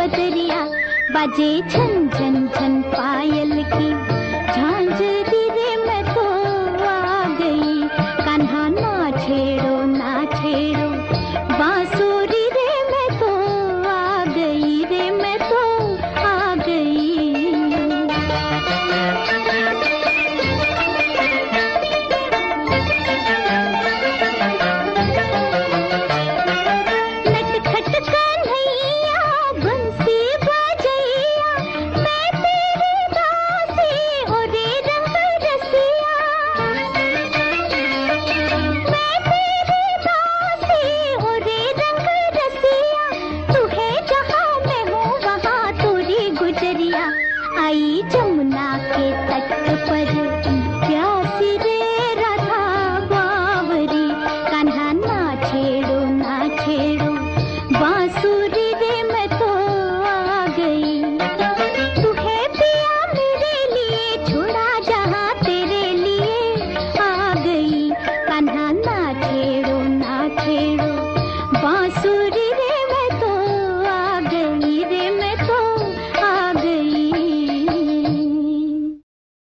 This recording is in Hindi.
बदरिया, बजे छन छन छन पायल की। झांझरी रे मैं तो आ गई, कन्हा ना छेड़ो ना छेड़ो। 一阵